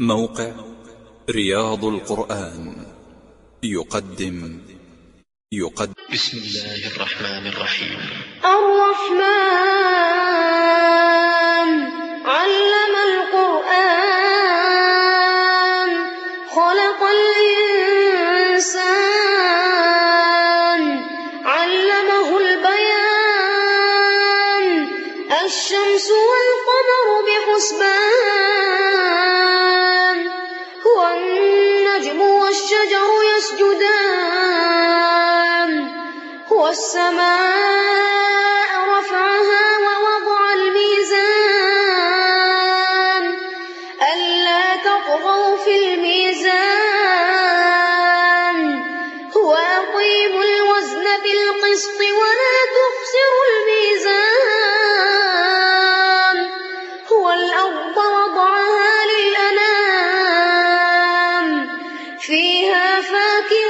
موقع رياض القرآن. يقدم. يقدم. بسم الله الرحمن الرحيم. الرحمن علم القرآن. خلق الإنسان. علمه البيان. الشمس والقمر بحسبان. والسماء رفعها ووضع الميزان. ألا تطغوا في الميزان. وأقيموا الوزن بالقسط ولا تخسروا الميزان. والأرض وضعها للأنام. فيها فاكهة